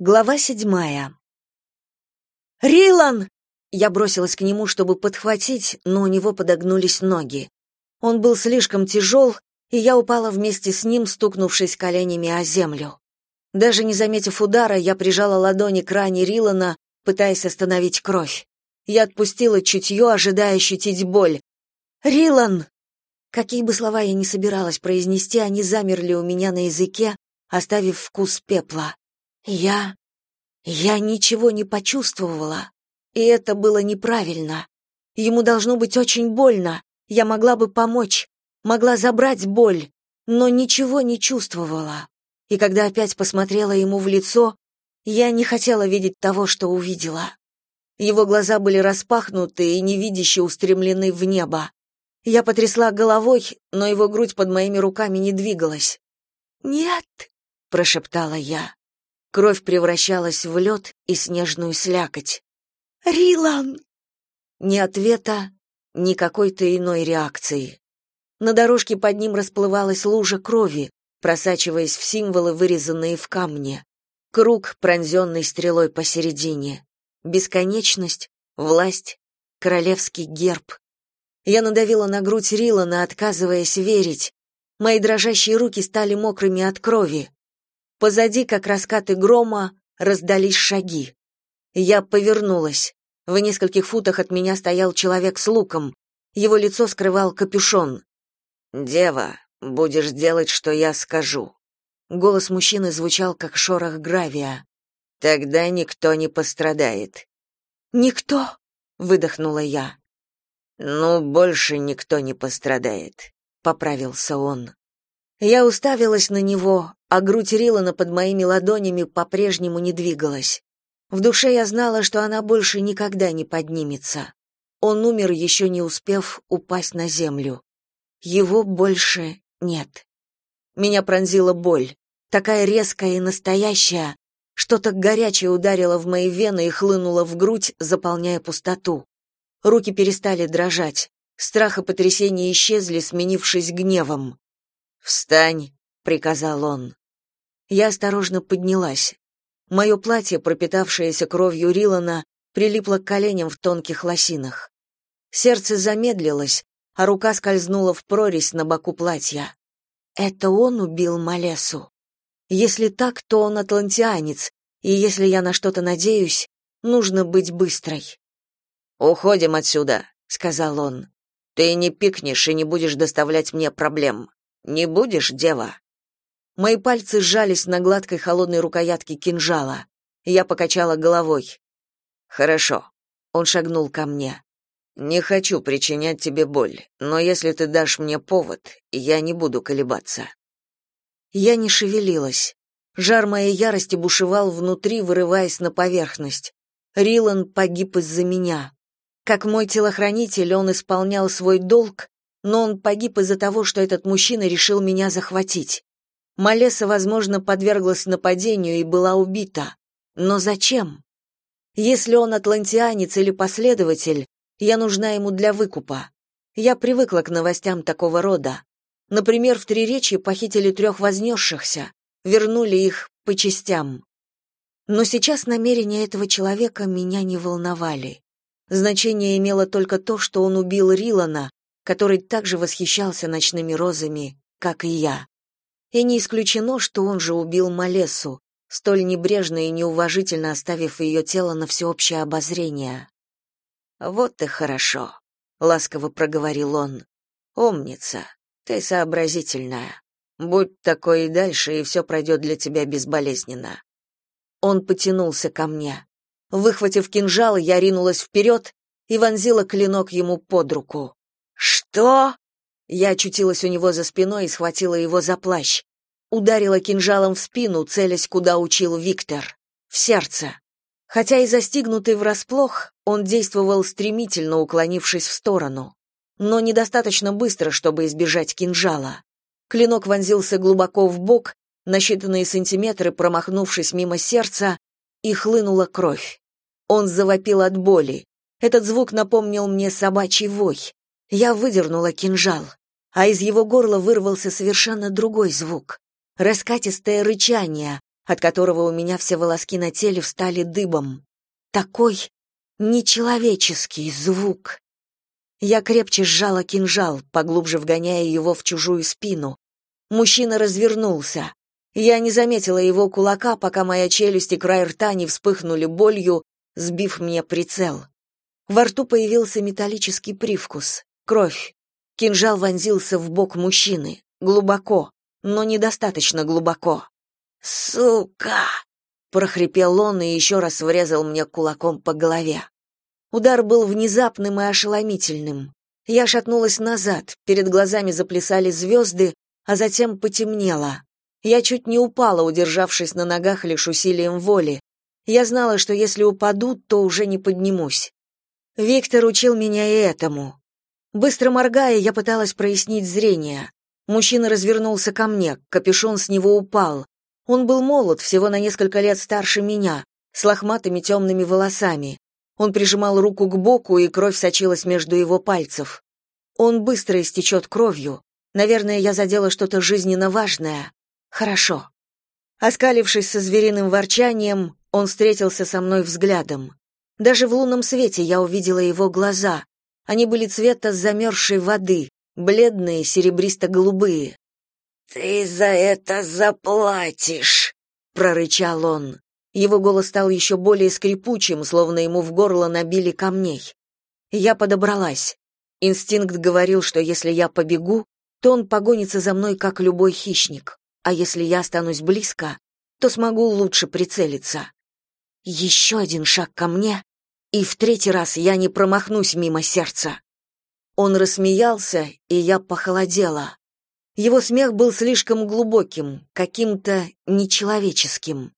Глава седьмая. «Рилан!» Я бросилась к нему, чтобы подхватить, но у него подогнулись ноги. Он был слишком тяжел, и я упала вместе с ним, стукнувшись коленями о землю. Даже не заметив удара, я прижала ладони к ране Рилана, пытаясь остановить кровь. Я отпустила чутье, ожидая ощутить боль. «Рилан!» Какие бы слова я ни собиралась произнести, они замерли у меня на языке, оставив вкус пепла. Я... я ничего не почувствовала, и это было неправильно. Ему должно быть очень больно, я могла бы помочь, могла забрать боль, но ничего не чувствовала. И когда опять посмотрела ему в лицо, я не хотела видеть того, что увидела. Его глаза были распахнуты и невидяще устремлены в небо. Я потрясла головой, но его грудь под моими руками не двигалась. «Нет», — прошептала я. Кровь превращалась в лед и снежную слякоть. «Рилан!» Ни ответа, ни какой-то иной реакции. На дорожке под ним расплывалась лужа крови, просачиваясь в символы, вырезанные в камне. Круг, пронзенный стрелой посередине. Бесконечность, власть, королевский герб. Я надавила на грудь Рилана, отказываясь верить. Мои дрожащие руки стали мокрыми от крови. Позади, как раскаты грома, раздались шаги. Я повернулась. В нескольких футах от меня стоял человек с луком. Его лицо скрывал капюшон. «Дева, будешь делать, что я скажу». Голос мужчины звучал, как шорох гравия. «Тогда никто не пострадает». «Никто?» — выдохнула я. «Ну, больше никто не пострадает», — поправился он. Я уставилась на него, а грудь Рилана под моими ладонями по-прежнему не двигалась. В душе я знала, что она больше никогда не поднимется. Он умер, еще не успев упасть на землю. Его больше нет. Меня пронзила боль, такая резкая и настоящая, что-то горячее ударило в мои вены и хлынуло в грудь, заполняя пустоту. Руки перестали дрожать. Страх и потрясение исчезли, сменившись гневом. «Встань», — приказал он. Я осторожно поднялась. Мое платье, пропитавшееся кровью Рилана, прилипло к коленям в тонких лосинах. Сердце замедлилось, а рука скользнула в прорезь на боку платья. Это он убил Малесу. Если так, то он атлантианец, и если я на что-то надеюсь, нужно быть быстрой. «Уходим отсюда», — сказал он. «Ты не пикнешь и не будешь доставлять мне проблем. Не будешь, дева? Мои пальцы сжались на гладкой холодной рукоятке кинжала. Я покачала головой. Хорошо. Он шагнул ко мне. Не хочу причинять тебе боль, но если ты дашь мне повод, я не буду колебаться. Я не шевелилась. Жар моей ярости бушевал внутри, вырываясь на поверхность. Рилан погиб из-за меня. Как мой телохранитель, он исполнял свой долг, но он погиб из-за того, что этот мужчина решил меня захватить. Малеса, возможно, подверглась нападению и была убита. Но зачем? Если он атлантианец или последователь, я нужна ему для выкупа. Я привыкла к новостям такого рода. Например, в Триречье похитили трех вознесшихся, вернули их по частям. Но сейчас намерения этого человека меня не волновали. Значение имело только то, что он убил Рилана, который также восхищался ночными розами, как и я. И не исключено, что он же убил Малесу, столь небрежно и неуважительно оставив ее тело на всеобщее обозрение. «Вот и хорошо», — ласково проговорил он. «Умница, ты сообразительная. Будь такой и дальше, и все пройдет для тебя безболезненно». Он потянулся ко мне. Выхватив кинжал, я ринулась вперед и вонзила клинок ему под руку. «Что?» Я очутилась у него за спиной и схватила его за плащ. Ударила кинжалом в спину, целясь, куда учил Виктор. В сердце. Хотя и застигнутый врасплох, он действовал стремительно, уклонившись в сторону. Но недостаточно быстро, чтобы избежать кинжала. Клинок вонзился глубоко в бок, на считанные сантиметры промахнувшись мимо сердца, и хлынула кровь. Он завопил от боли. Этот звук напомнил мне собачий вой. Я выдернула кинжал, а из его горла вырвался совершенно другой звук. Раскатистое рычание, от которого у меня все волоски на теле встали дыбом. Такой нечеловеческий звук. Я крепче сжала кинжал, поглубже вгоняя его в чужую спину. Мужчина развернулся. Я не заметила его кулака, пока моя челюсть и край рта не вспыхнули болью, сбив мне прицел. Во рту появился металлический привкус. Кровь. Кинжал вонзился в бок мужчины. Глубоко, но недостаточно глубоко. «Сука!» — прохрипел он и еще раз врезал мне кулаком по голове. Удар был внезапным и ошеломительным. Я шатнулась назад, перед глазами заплясали звезды, а затем потемнело. Я чуть не упала, удержавшись на ногах лишь усилием воли. Я знала, что если упаду, то уже не поднимусь. Виктор учил меня и этому. Быстро моргая, я пыталась прояснить зрение. Мужчина развернулся ко мне, капюшон с него упал. Он был молод, всего на несколько лет старше меня, с лохматыми темными волосами. Он прижимал руку к боку, и кровь сочилась между его пальцев. Он быстро истечет кровью. Наверное, я задела что-то жизненно важное. Хорошо. Оскалившись со звериным ворчанием, он встретился со мной взглядом. Даже в лунном свете я увидела его глаза. Они были цвета замерзшей воды, бледные, серебристо-голубые. «Ты за это заплатишь!» — прорычал он. Его голос стал еще более скрипучим, словно ему в горло набили камней. Я подобралась. Инстинкт говорил, что если я побегу, то он погонится за мной, как любой хищник а если я останусь близко, то смогу лучше прицелиться. Еще один шаг ко мне, и в третий раз я не промахнусь мимо сердца. Он рассмеялся, и я похолодела. Его смех был слишком глубоким, каким-то нечеловеческим.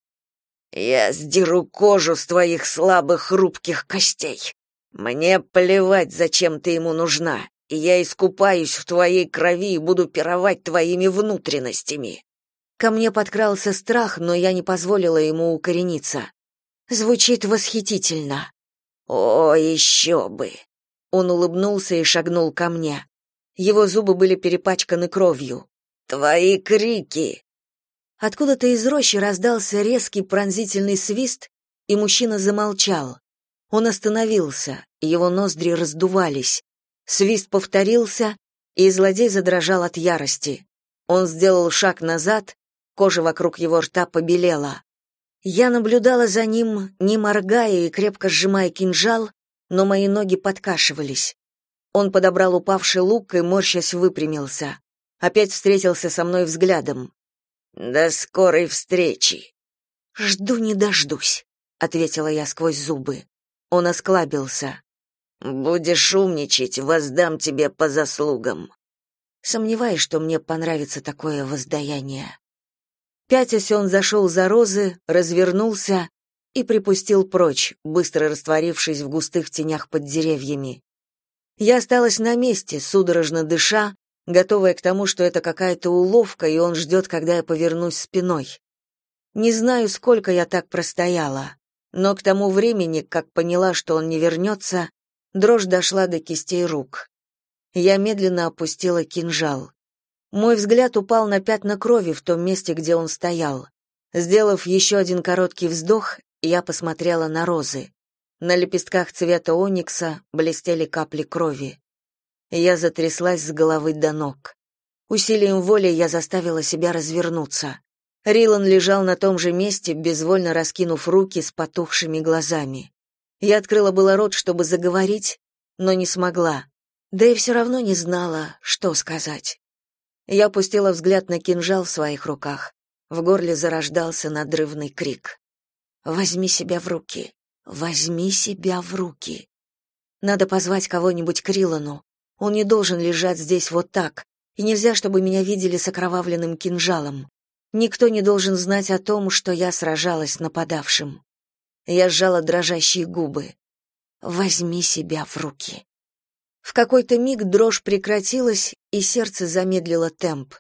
«Я сдеру кожу с твоих слабых хрупких костей. Мне плевать, зачем ты ему нужна, и я искупаюсь в твоей крови и буду пировать твоими внутренностями. Ко мне подкрался страх, но я не позволила ему укорениться. Звучит восхитительно. О, еще бы. Он улыбнулся и шагнул ко мне. Его зубы были перепачканы кровью. Твои крики. Откуда-то из рощи раздался резкий пронзительный свист, и мужчина замолчал. Он остановился, его ноздри раздувались. Свист повторился, и злодей задрожал от ярости. Он сделал шаг назад, Кожа вокруг его рта побелела. Я наблюдала за ним, не моргая и крепко сжимая кинжал, но мои ноги подкашивались. Он подобрал упавший лук и, морщась, выпрямился. Опять встретился со мной взглядом. «До скорой встречи!» «Жду не дождусь», — ответила я сквозь зубы. Он осклабился. «Будешь умничать, воздам тебе по заслугам». Сомневаюсь, что мне понравится такое воздаяние. Пятясь он зашел за розы, развернулся и припустил прочь, быстро растворившись в густых тенях под деревьями. Я осталась на месте, судорожно дыша, готовая к тому, что это какая-то уловка, и он ждет, когда я повернусь спиной. Не знаю, сколько я так простояла, но к тому времени, как поняла, что он не вернется, дрожь дошла до кистей рук. Я медленно опустила кинжал. Мой взгляд упал на пятна крови в том месте, где он стоял. Сделав еще один короткий вздох, я посмотрела на розы. На лепестках цвета оникса блестели капли крови. Я затряслась с головы до ног. Усилием воли я заставила себя развернуться. Рилан лежал на том же месте, безвольно раскинув руки с потухшими глазами. Я открыла было рот, чтобы заговорить, но не смогла. Да и все равно не знала, что сказать. Я опустила взгляд на кинжал в своих руках. В горле зарождался надрывный крик. «Возьми себя в руки! Возьми себя в руки!» Надо позвать кого-нибудь к Рилану. Он не должен лежать здесь вот так, и нельзя, чтобы меня видели с окровавленным кинжалом. Никто не должен знать о том, что я сражалась с нападавшим. Я сжала дрожащие губы. «Возьми себя в руки!» В какой-то миг дрожь прекратилась, и сердце замедлило темп.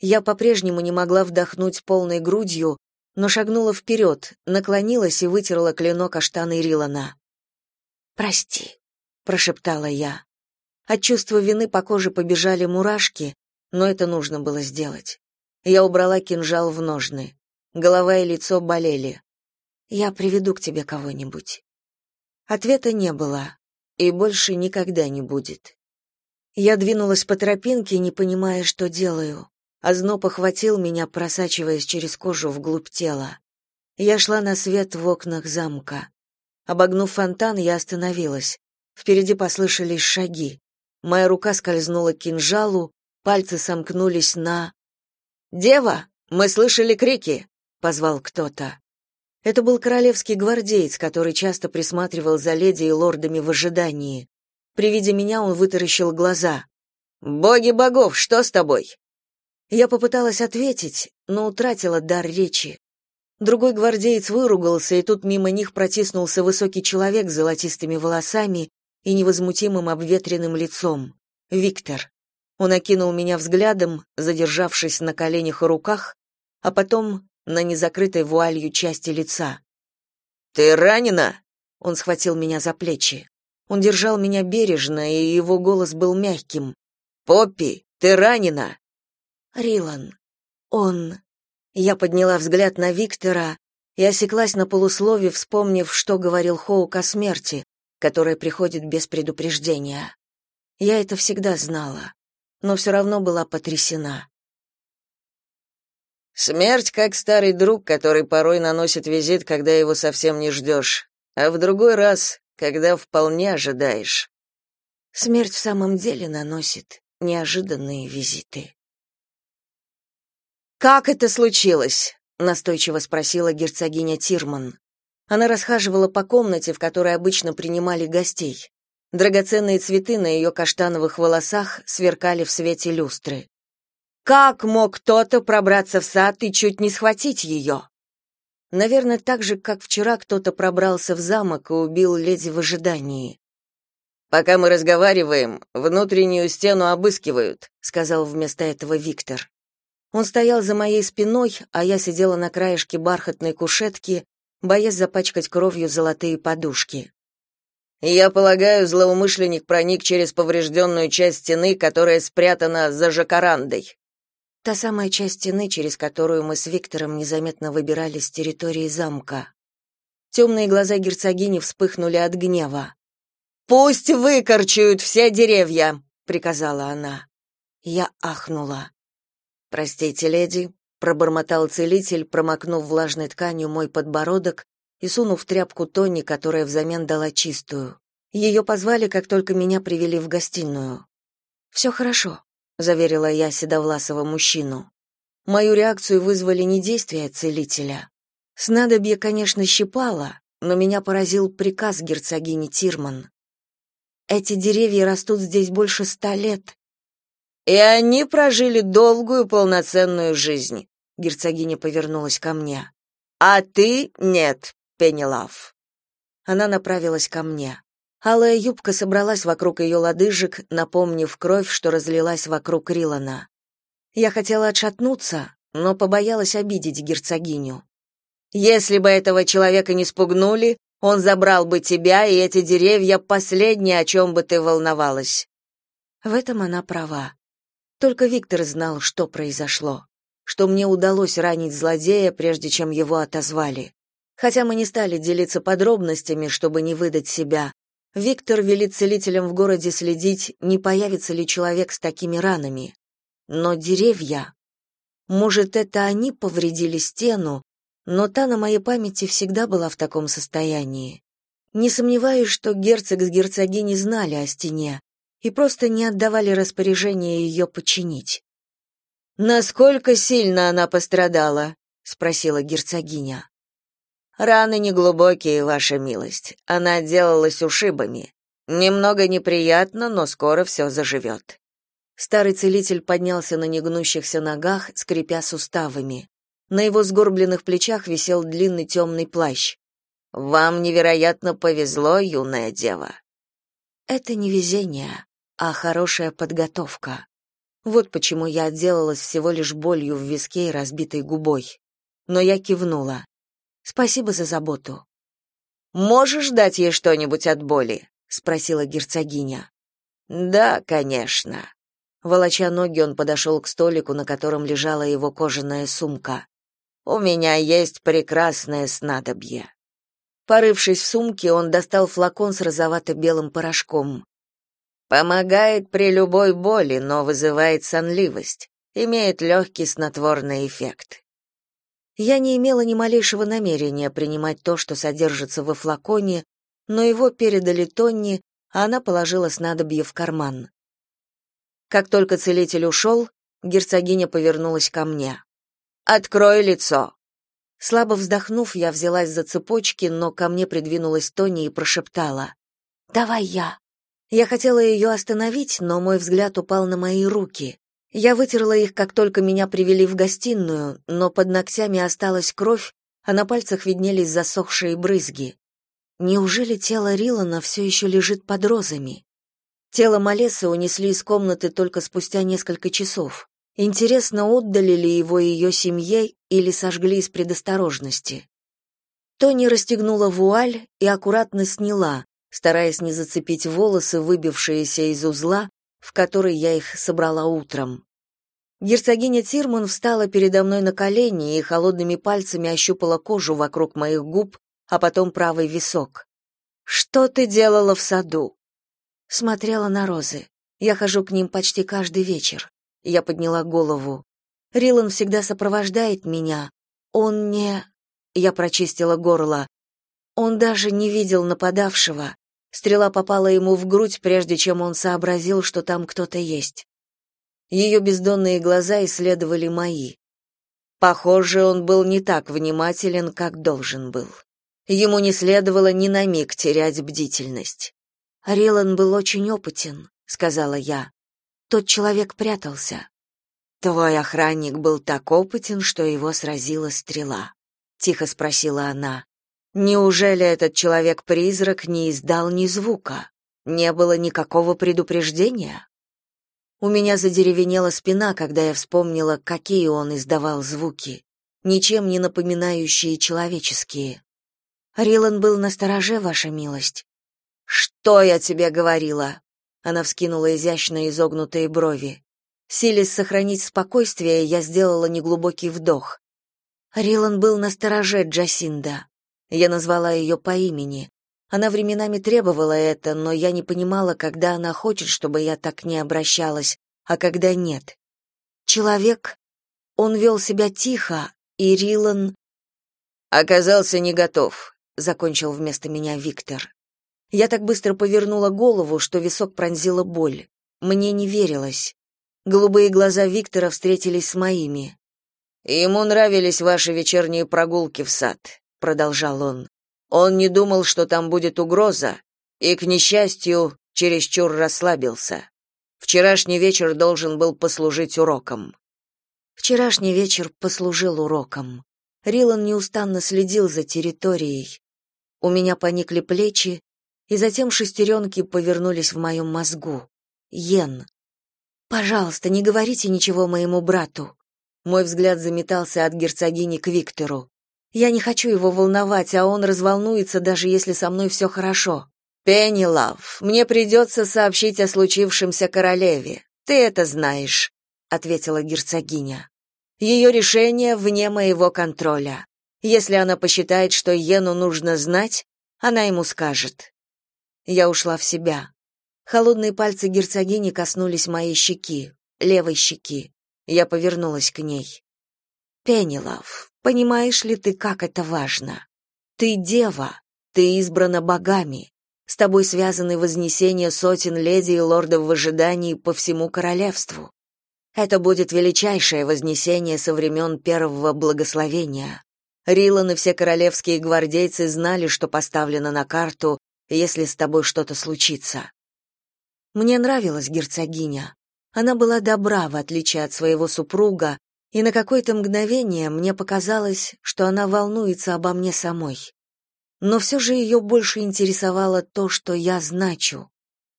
Я по-прежнему не могла вдохнуть полной грудью, но шагнула вперед, наклонилась и вытерла клинок о штаны Рилана. «Прости», — прошептала я. От чувства вины по коже побежали мурашки, но это нужно было сделать. Я убрала кинжал в ножны. Голова и лицо болели. «Я приведу к тебе кого-нибудь». Ответа не было, и больше никогда не будет. Я двинулась по тропинке, не понимая, что делаю. Озноб охватил меня, просачиваясь через кожу вглубь тела. Я шла на свет в окнах замка. Обогнув фонтан, я остановилась. Впереди послышались шаги. Моя рука скользнула к кинжалу, пальцы сомкнулись на... «Дева, мы слышали крики!» — позвал кто-то. Это был королевский гвардеец, который часто присматривал за леди и лордами в ожидании. При виде меня он вытаращил глаза. «Боги богов, что с тобой?» Я попыталась ответить, но утратила дар речи. Другой гвардеец выругался, и тут мимо них протиснулся высокий человек с золотистыми волосами и невозмутимым обветренным лицом. Виктор. Он окинул меня взглядом, задержавшись на коленях и руках, а потом на незакрытой вуалью части лица. «Ты ранена?» Он схватил меня за плечи. Он держал меня бережно, и его голос был мягким. «Поппи, ты ранена!» «Рилан, он...» Я подняла взгляд на Виктора и осеклась на полуслове, вспомнив, что говорил Хоук о смерти, которая приходит без предупреждения. Я это всегда знала, но все равно была потрясена. Смерть как старый друг, который порой наносит визит, когда его совсем не ждешь, а в другой раз, когда вполне ожидаешь. Смерть в самом деле наносит неожиданные визиты. Как это случилось? настойчиво спросила герцогиня Тирман. Она расхаживала по комнате, в которой обычно принимали гостей. Драгоценные цветы на ее каштановых волосах сверкали в свете люстры. Как мог кто-то пробраться в сад и чуть не схватить ее? Наверное, так же, как вчера кто-то пробрался в замок и убил леди в ожидании. Пока мы разговариваем, внутреннюю стену обыскивают, сказал вместо этого Виктор. Он стоял за моей спиной, а я сидела на краешке бархатной кушетки, боясь запачкать кровью золотые подушки. Я полагаю, злоумышленник проник через поврежденную часть стены, которая спрятана за жакарандой. Та самая часть стены, через которую мы с Виктором незаметно выбирались с территории замка. Темные глаза герцогини вспыхнули от гнева. «Пусть выкорчуют все деревья!» — приказала она. Я ахнула. «Простите, леди», — пробормотал целитель, промокнув влажной тканью мой подбородок и сунув тряпку Тони, которая взамен дала чистую. Ее позвали, как только меня привели в гостиную. «Все хорошо», заверила я седовласого мужчину. Мою реакцию вызвали не действия целителя. Снадобье, конечно, щипало, но меня поразил приказ герцогини Тирман. Эти деревья растут здесь больше ста лет. И они прожили долгую полноценную жизнь. Герцогиня повернулась ко мне. А ты нет, Пенелав. Она направилась ко мне. Алая юбка собралась вокруг ее лодыжек, напомнив кровь, что разлилась вокруг Рилана. Я хотела отшатнуться, но побоялась обидеть герцогиню. Если бы этого человека не спугнули, он забрал бы тебя, и эти деревья последнее, о чем бы ты волновалась. В этом она права. Только Виктор знал, что произошло, что мне удалось ранить злодея, прежде чем его отозвали. Хотя мы не стали делиться подробностями, чтобы не выдать себя, Виктор велит целителям в городе следить, не появится ли человек с такими ранами. Но деревья... Может, это они повредили стену, но та на моей памяти всегда была в таком состоянии. Не сомневаюсь, что герцог с герцогиней знали о стене и просто не отдавали распоряжение ее починить. «Насколько сильно она пострадала?» — спросила герцогиня. Раны неглубокие, ваша милость. Она отделалась ушибами. Немного неприятно, но скоро все заживет». Старый целитель поднялся на негнущихся ногах, скрипя суставами. На его сгорбленных плечах висел длинный темный плащ. «Вам невероятно повезло, юная дева». «Это не везение, а хорошая подготовка. Вот почему я отделалась всего лишь болью в виске и разбитой губой. Но я кивнула. Спасибо за заботу. Можешь дать ей что-нибудь от боли? спросила герцогиня. Да, конечно. Волоча ноги, он подошел к столику, на котором лежала его кожаная сумка. У меня есть прекрасное снадобье. Порывшись в сумке, он достал флакон с розовато-белым порошком. Помогает при любой боли, но вызывает сонливость. Имеет легкий снотворный эффект. Я не имела ни малейшего намерения принимать то, что содержится во флаконе, но его передали Тонни, а она положила снадобье в карман. Как только целитель ушел, герцогиня повернулась ко мне. «Открой лицо!» Слабо вздохнув, я взялась за цепочки, но ко мне придвинулась Тони и прошептала. «Давай я». Я хотела ее остановить, но мой взгляд упал на мои руки. Я вытерла их, как только меня привели в гостиную, но под ногтями осталась кровь, а на пальцах виднелись засохшие брызги. Неужели тело Рилана все еще лежит под розами? Тело Малесы унесли из комнаты только спустя несколько часов. Интересно, отдали ли его ее семье или сожгли из предосторожности. Тони расстегнула вуаль и аккуратно сняла, стараясь не зацепить волосы, выбившиеся из узла, в который я их собрала утром. Герцогиня Тирман встала передо мной на колени и холодными пальцами ощупала кожу вокруг моих губ, а потом правый висок. «Что ты делала в саду?» Смотрела на розы. Я хожу к ним почти каждый вечер. Я подняла голову. Рилан всегда сопровождает меня. Он не... Я прочистила горло. Он даже не видел нападавшего. Стрела попала ему в грудь, прежде чем он сообразил, что там кто-то есть. Ее бездонные глаза исследовали мои. Похоже, он был не так внимателен, как должен был. Ему не следовало ни на миг терять бдительность. Рилан был очень опытен, сказала я. Тот человек прятался. Твой охранник был так опытен, что его сразила стрела, тихо спросила она. Неужели этот человек-призрак не издал ни звука? Не было никакого предупреждения? У меня задеревенела спина, когда я вспомнила, какие он издавал звуки, ничем не напоминающие человеческие. Рилан был на стороже, ваша милость. Что я тебе говорила? Она вскинула изящно изогнутые брови. Силясь сохранить спокойствие, я сделала неглубокий вдох. Рилан был на стороже Джасинда. Я назвала ее по имени. Она временами требовала это, но я не понимала, когда она хочет, чтобы я так не обращалась, а когда нет. Человек, он вел себя тихо, и Рилан оказался не готов, закончил вместо меня Виктор. Я так быстро повернула голову, что висок пронзила боль. Мне не верилось. Голубые глаза Виктора встретились с моими. Ему нравились ваши вечерние прогулки в сад продолжал он. Он не думал, что там будет угроза, и к несчастью, чересчур расслабился. Вчерашний вечер должен был послужить уроком. Вчерашний вечер послужил уроком. Рилан неустанно следил за территорией. У меня поникли плечи, и затем шестеренки повернулись в моем мозгу. Йен. Пожалуйста, не говорите ничего моему брату. Мой взгляд заметался от герцогини к Виктору. Я не хочу его волновать, а он разволнуется, даже если со мной все хорошо. Пенни Лав, мне придется сообщить о случившемся королеве. Ты это знаешь, ответила герцогиня. Ее решение вне моего контроля. Если она посчитает, что Йену нужно знать, она ему скажет. Я ушла в себя. Холодные пальцы герцогини коснулись моей щеки, левой щеки. Я повернулась к ней. Пенелов, понимаешь ли ты, как это важно? Ты дева, ты избрана богами. С тобой связаны вознесения сотен леди и лордов в ожидании по всему королевству. Это будет величайшее вознесение со времен первого благословения. Рилан и все королевские гвардейцы знали, что поставлено на карту, если с тобой что-то случится. Мне нравилась герцогиня. Она была добра, в отличие от своего супруга, и на какое-то мгновение мне показалось, что она волнуется обо мне самой. Но все же ее больше интересовало то, что я значу.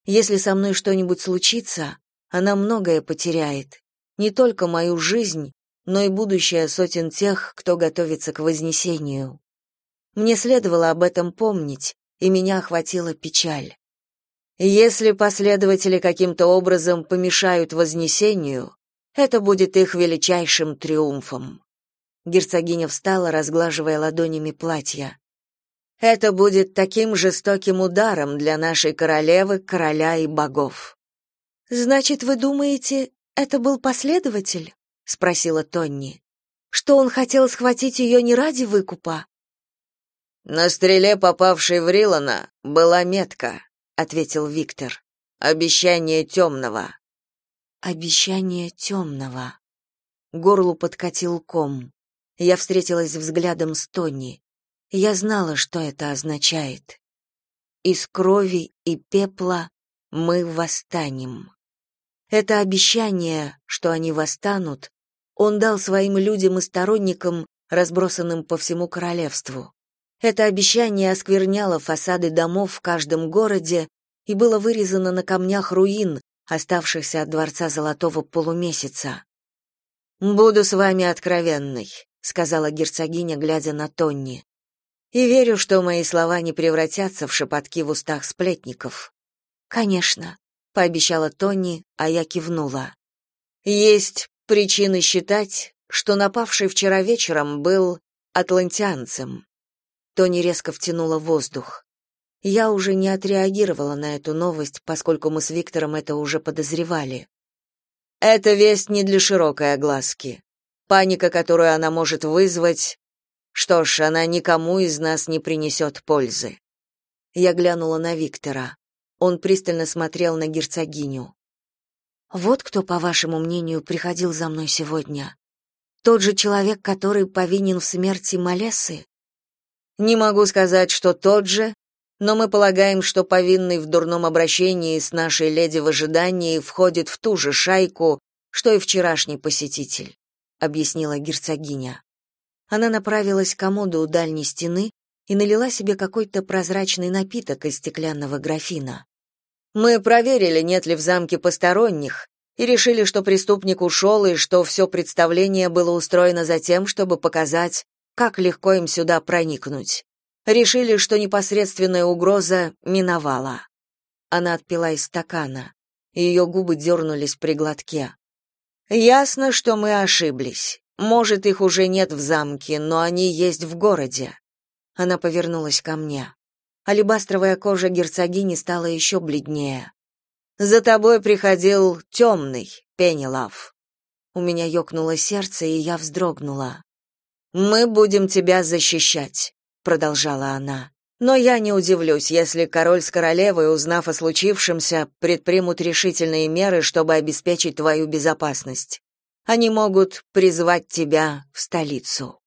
Если со мной что-нибудь случится, она многое потеряет. Не только мою жизнь, но и будущее сотен тех, кто готовится к вознесению. Мне следовало об этом помнить, и меня охватила печаль. Если последователи каким-то образом помешают вознесению, это будет их величайшим триумфом. Герцогиня встала, разглаживая ладонями платья. Это будет таким жестоким ударом для нашей королевы, короля и богов. Значит, вы думаете, это был последователь? спросила Тонни. Что он хотел схватить ее не ради выкупа? На стреле, попавшей в Рилана, была метка, ответил Виктор. Обещание темного». Обещание темного. Горлу подкатил ком. Я встретилась взглядом с Тони. Я знала, что это означает. Из крови и пепла мы восстанем. Это обещание, что они восстанут, он дал своим людям и сторонникам, разбросанным по всему королевству. Это обещание оскверняло фасады домов в каждом городе и было вырезано на камнях руин, оставшихся от дворца Золотого полумесяца. «Буду с вами откровенной», — сказала герцогиня, глядя на Тонни. «И верю, что мои слова не превратятся в шепотки в устах сплетников». «Конечно», пообещала Тони, а я кивнула. Есть причины считать, что напавший вчера вечером был атлантианцем. Тони резко втянула воздух. Я уже не отреагировала на эту новость, поскольку мы с Виктором это уже подозревали. Эта весть не для широкой огласки. Паника, которую она может вызвать, что ж, она никому из нас не принесет пользы. Я глянула на Виктора. Он пристально смотрел на герцогиню. Вот кто, по вашему мнению, приходил за мной сегодня? Тот же человек, который повинен в смерти Малесы? Не могу сказать, что тот же, но мы полагаем, что повинный в дурном обращении с нашей леди в ожидании входит в ту же шайку, что и вчерашний посетитель, объяснила герцогиня. Она направилась к комоду у дальней стены и налила себе какой-то прозрачный напиток из стеклянного графина. Мы проверили, нет ли в замке посторонних, и решили, что преступник ушел и что все представление было устроено за тем, чтобы показать, как легко им сюда проникнуть. Решили, что непосредственная угроза миновала. Она отпила из стакана. Ее губы дернулись при глотке. Ясно, что мы ошиблись. Может, их уже нет в замке, но они есть в городе. Она повернулась ко мне. Алебастровая кожа герцогини стала еще бледнее. «За тобой приходил темный, Пенелав». У меня ёкнуло сердце, и я вздрогнула. «Мы будем тебя защищать», — продолжала она. «Но я не удивлюсь, если король с королевой, узнав о случившемся, предпримут решительные меры, чтобы обеспечить твою безопасность. Они могут призвать тебя в столицу».